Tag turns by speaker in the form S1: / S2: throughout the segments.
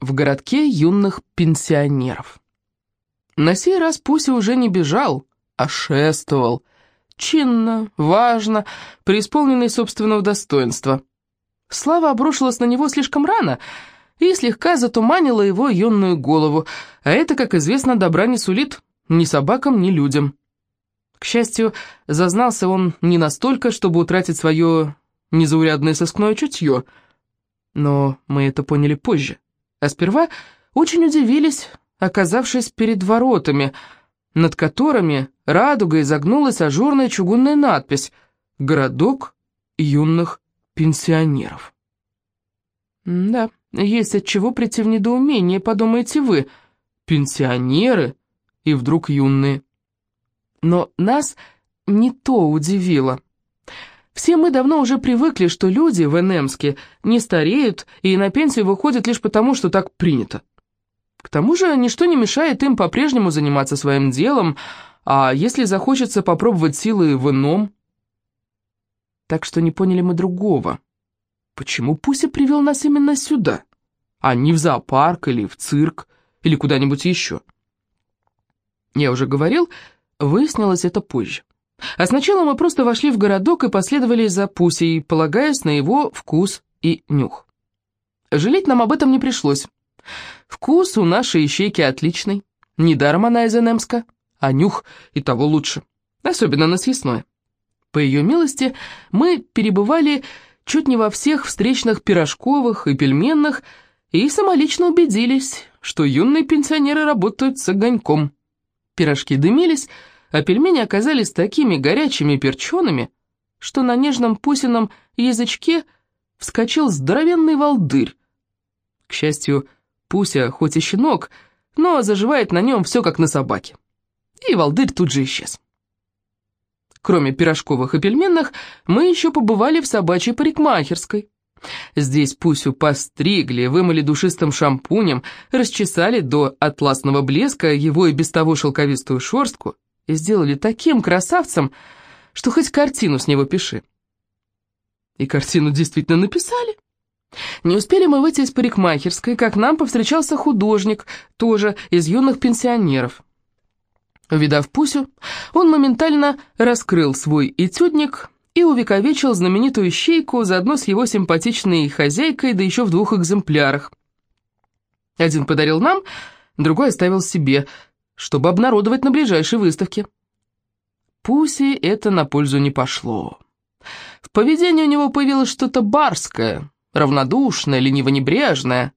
S1: в городке юных пенсионеров. На сей раз Пуся уже не бежал, а шествовал. Чинно, важно, преисполненный собственного достоинства. Слава обрушилась на него слишком рано и слегка затуманила его юную голову, а это, как известно, добра не сулит ни собакам, ни людям. К счастью, зазнался он не настолько, чтобы утратить свое незаурядное сыскное чутье, но мы это поняли позже. А сперва очень удивились, оказавшись перед воротами, над которыми радугой изогнулась ажурная чугунная надпись «Городок юных пенсионеров». Да, есть от чего прийти в недоумение, подумаете вы. Пенсионеры и вдруг юные. Но нас не то удивило. Все мы давно уже привыкли, что люди в Энемске не стареют и на пенсию выходят лишь потому, что так принято. К тому же ничто не мешает им по-прежнему заниматься своим делом, а если захочется попробовать силы в ином... Так что не поняли мы другого. Почему Пуся привел нас именно сюда, а не в зоопарк или в цирк, или куда-нибудь еще? Я уже говорил, выяснилось это позже. А сначала мы просто вошли в городок и последовали за Пусей, полагаясь на его вкус и нюх. Жалеть нам об этом не пришлось. Вкус у нашей ищейки отличный. Недаром она из Энемска, а нюх и того лучше. Особенно на съестное. По ее милости мы перебывали чуть не во всех встречных пирожковых и пельменных и самолично убедились, что юные пенсионеры работают с огоньком. Пирожки дымились, а пельмени оказались такими горячими и перчеными, что на нежном пусином язычке вскочил здоровенный волдырь. К счастью, Пуся хоть и щенок, но заживает на нем все как на собаке. И волдырь тут же исчез. Кроме пирожковых и пельменных, мы еще побывали в собачьей парикмахерской. Здесь Пусю постригли, вымыли душистым шампунем, расчесали до атласного блеска его и без того шелковистую шерстку и сделали таким красавцем, что хоть картину с него пиши. И картину действительно написали. Не успели мы выйти из парикмахерской, как нам повстречался художник, тоже из юных пенсионеров. Увидав Пусю, он моментально раскрыл свой этюдник и увековечил знаменитую щейку заодно с его симпатичной хозяйкой, да еще в двух экземплярах. Один подарил нам, другой оставил себе, чтобы обнародовать на ближайшей выставке. Пуси это на пользу не пошло. В поведении у него появилось что-то барское, равнодушное, лениво-небрежное.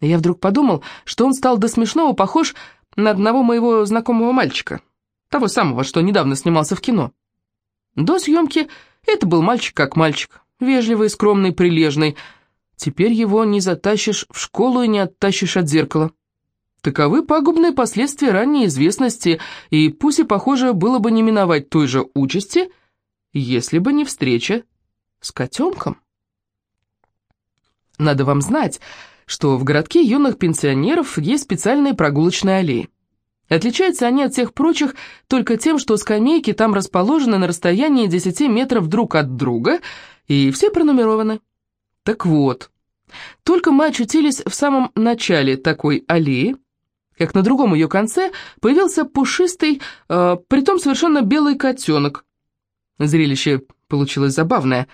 S1: Я вдруг подумал, что он стал до смешного похож на одного моего знакомого мальчика, того самого, что недавно снимался в кино. До съемки это был мальчик как мальчик, вежливый, скромный, прилежный. Теперь его не затащишь в школу и не оттащишь от зеркала. Таковы пагубные последствия ранней известности, и Пусе, похоже, было бы не миновать той же участи, если бы не встреча с котенком. Надо вам знать, что в городке юных пенсионеров есть специальные прогулочные аллеи. Отличаются они от всех прочих только тем, что скамейки там расположены на расстоянии 10 метров друг от друга, и все пронумерованы. Так вот, только мы очутились в самом начале такой аллеи, как на другом ее конце появился пушистый, э, притом совершенно белый котенок. Зрелище получилось забавное.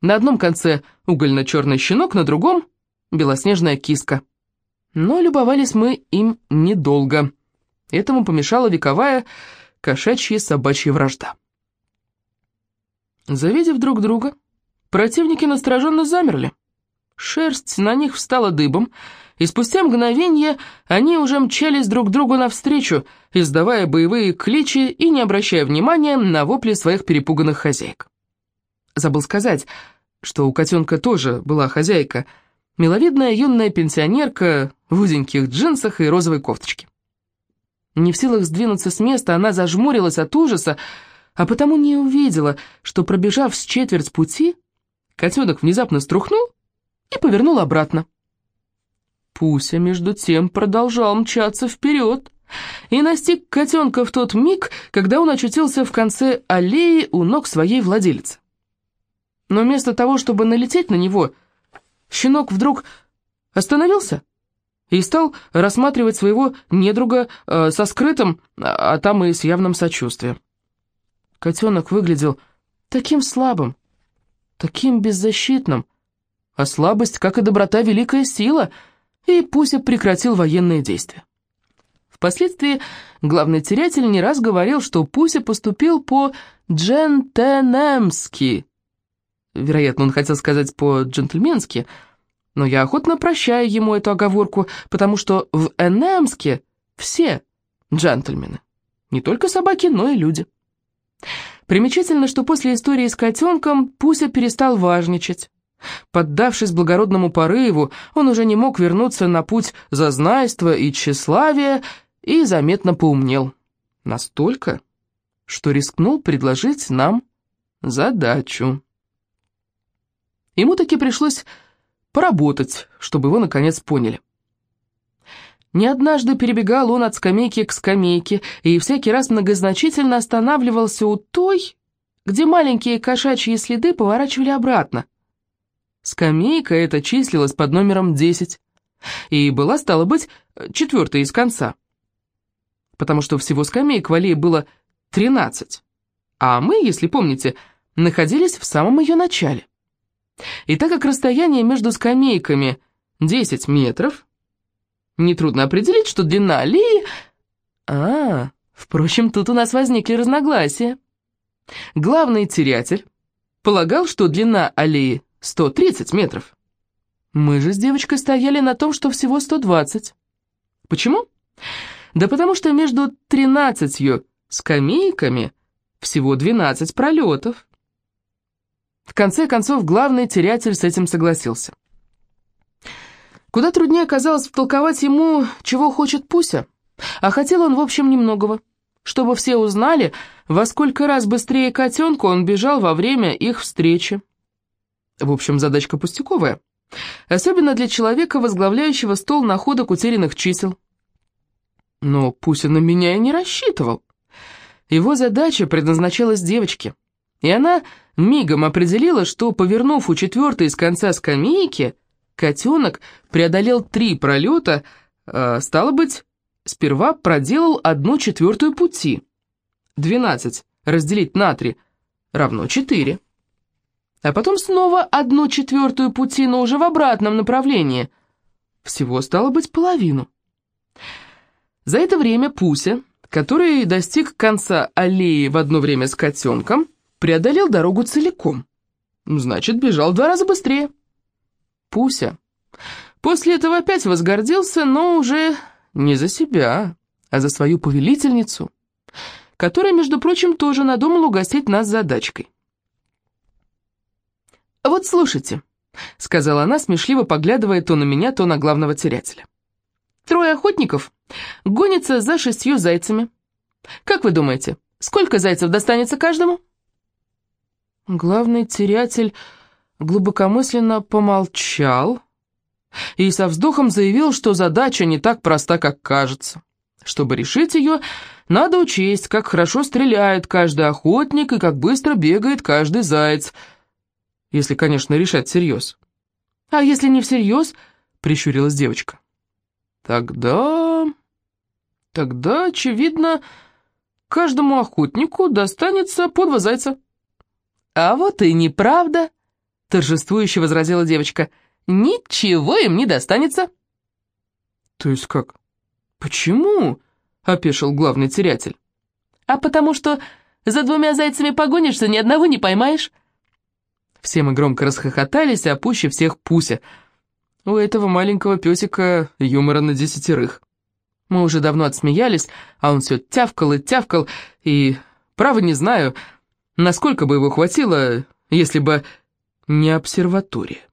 S1: На одном конце угольно-черный щенок, на другом — белоснежная киска. Но любовались мы им недолго. Этому помешала вековая кошачья собачья вражда. Завидев друг друга, противники настороженно замерли. Шерсть на них встала дыбом, и спустя мгновение они уже мчались друг другу навстречу, издавая боевые кличи и не обращая внимания на вопли своих перепуганных хозяек. Забыл сказать, что у котенка тоже была хозяйка, миловидная юная пенсионерка в узеньких джинсах и розовой кофточке. Не в силах сдвинуться с места, она зажмурилась от ужаса, а потому не увидела, что, пробежав с четверть пути, котенок внезапно струхнул и повернул обратно. Пуся, между тем, продолжал мчаться вперед и настиг котенка в тот миг, когда он очутился в конце аллеи у ног своей владелицы. Но вместо того, чтобы налететь на него, щенок вдруг остановился и стал рассматривать своего недруга э, со скрытым, а там и с явным сочувствием. Котенок выглядел таким слабым, таким беззащитным, а слабость, как и доброта, великая сила, и Пуся прекратил военные действия. Впоследствии главный терятель не раз говорил, что Пуся поступил по-джентенемски. Вероятно, он хотел сказать по-джентльменски, но я охотно прощаю ему эту оговорку, потому что в Энемске все джентльмены. Не только собаки, но и люди. Примечательно, что после истории с котенком Пуся перестал важничать. Поддавшись благородному порыву, он уже не мог вернуться на путь зазнайства и тщеславия, и заметно поумнел. Настолько, что рискнул предложить нам задачу. Ему таки пришлось поработать, чтобы его наконец поняли. Не однажды перебегал он от скамейки к скамейке и всякий раз многозначительно останавливался у той, где маленькие кошачьи следы поворачивали обратно. Скамейка эта числилась под номером 10 и была, стало быть, четвертой из конца потому что всего скамеек в аллее было 13, а мы, если помните, находились в самом ее начале. И так как расстояние между скамейками 10 метров, нетрудно определить, что длина аллеи... А, впрочем, тут у нас возникли разногласия. Главный терятель полагал, что длина аллеи 130 метров. Мы же с девочкой стояли на том, что всего 120. Почему? Да потому что между тринадцатью скамейками всего двенадцать пролетов. В конце концов, главный терятель с этим согласился. Куда труднее оказалось втолковать ему, чего хочет Пуся, а хотел он, в общем, немногого, чтобы все узнали, во сколько раз быстрее котенку он бежал во время их встречи. В общем, задачка пустяковая, особенно для человека, возглавляющего стол находок утерянных чисел. Но Пуся на меня и не рассчитывал. Его задача предназначалась девочке, и она мигом определила, что, повернув у четвертой из конца скамейки, котенок преодолел три пролета, э, стало быть, сперва проделал одну четвертую пути. Двенадцать разделить на три равно четыре. А потом снова одну четвертую пути, но уже в обратном направлении. Всего стало быть половину. За это время Пуся, который достиг конца аллеи в одно время с котенком, преодолел дорогу целиком. Значит, бежал в два раза быстрее. Пуся после этого опять возгордился, но уже не за себя, а за свою повелительницу, которая, между прочим, тоже надумала угостить нас задачкой. «Вот слушайте», — сказала она, смешливо поглядывая то на меня, то на главного терятеля. Трое охотников гонятся за шестью зайцами. Как вы думаете, сколько зайцев достанется каждому? Главный терятель глубокомысленно помолчал и со вздохом заявил, что задача не так проста, как кажется. Чтобы решить ее, надо учесть, как хорошо стреляет каждый охотник и как быстро бегает каждый заяц, если, конечно, решать всерьез. «А если не всерьез?» — прищурилась девочка. Тогда... Тогда, очевидно, каждому охотнику достанется по два зайца. А вот и неправда, торжествующе возразила девочка. Ничего им не достанется. То есть как? Почему? Опешил главный терятель. А потому что за двумя зайцами погонишься, ни одного не поймаешь. Все мы громко расхохотались, а пуще всех Пуся — у этого маленького песика юмора на десятерых. Мы уже давно отсмеялись, а он все тявкал и тявкал, и, право не знаю, насколько бы его хватило, если бы не обсерватория.